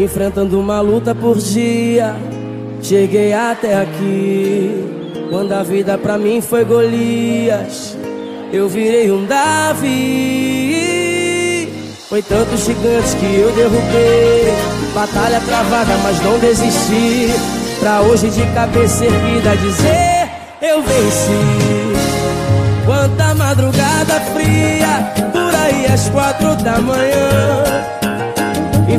Enfrentando uma luta por dia, cheguei até aqui. Quando a vida pra mim foi Golias, eu virei um Davi. Foi tantos gigantes que eu derrubei, batalha travada, mas não desisti. Pra hoje de cabeça erguida dizer, eu venci. Quanta madrugada fria, por aí às quatro da manhã.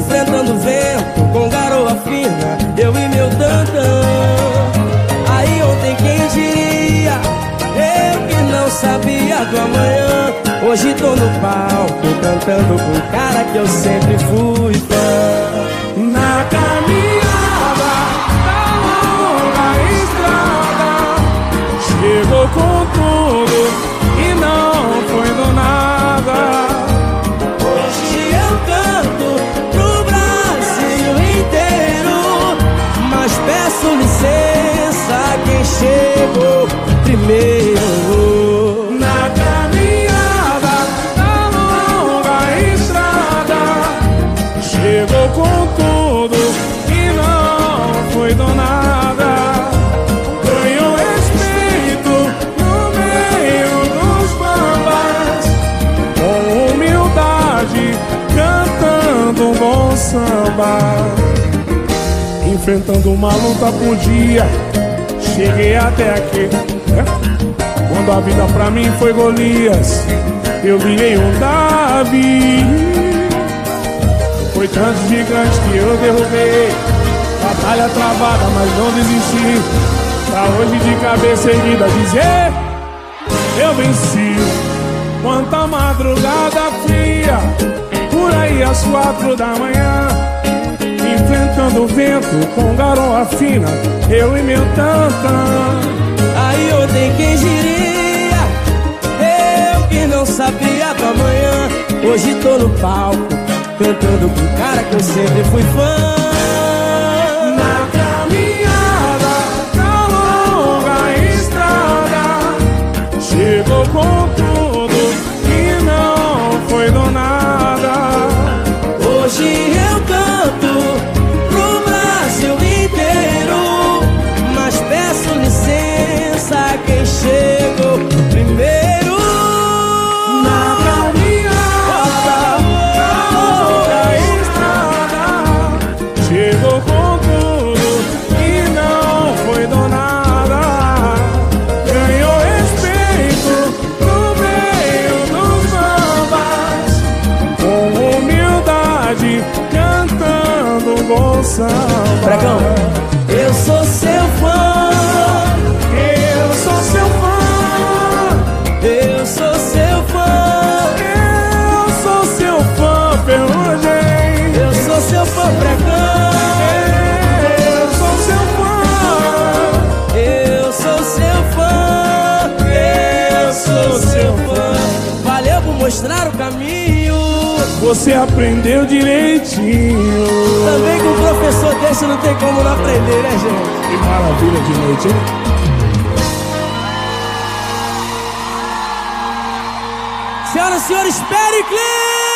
Enfrentando vento com garoa fina, eu e meu tantã. Aí ontem quem diria, eu que não sabia do amanhã. Hoje tô no palco cantando com o cara que eu sempre fui fã. Na caminhada da longa estrada, chegou com licença quem chegou primeiro. Na caminhada da longa estrada, chegou com tudo e não foi do nada. Ganhou respeito no meio dos bambas, com humildade, cantando um bom samba. Enfrentando uma luta por dia, cheguei até aqui. É? Quando a vida pra mim foi Golias, eu virei um Davi. Foi tantos gigantes que eu derrubei. Batalha travada, mas não desisti. Pra hoje de cabeça erguida dizer: Eu venci. Quanta madrugada fria, por aí às quatro da manhã. Enfrentando o vento com garoa fina, eu e meu tantã. Aí ontem quem diria, eu que não sabia do amanhã. Hoje tô no palco, cantando com o cara que eu sempre fui fã. Pregão, eu sou seu fã, Eu sou seu fã. Eu sou seu fã, Eu sou seu fã, Ferrugem. Eu sou seu fã, pregão. Eu sou seu fã. Eu sou seu fã, eu sou seu fã. Valeu por mostrar o caminho. Você aprendeu direitinho. Desse não tem como não aprender, né, gente? Que maravilha de noite, hein? Senhoras e senhores, Pericles!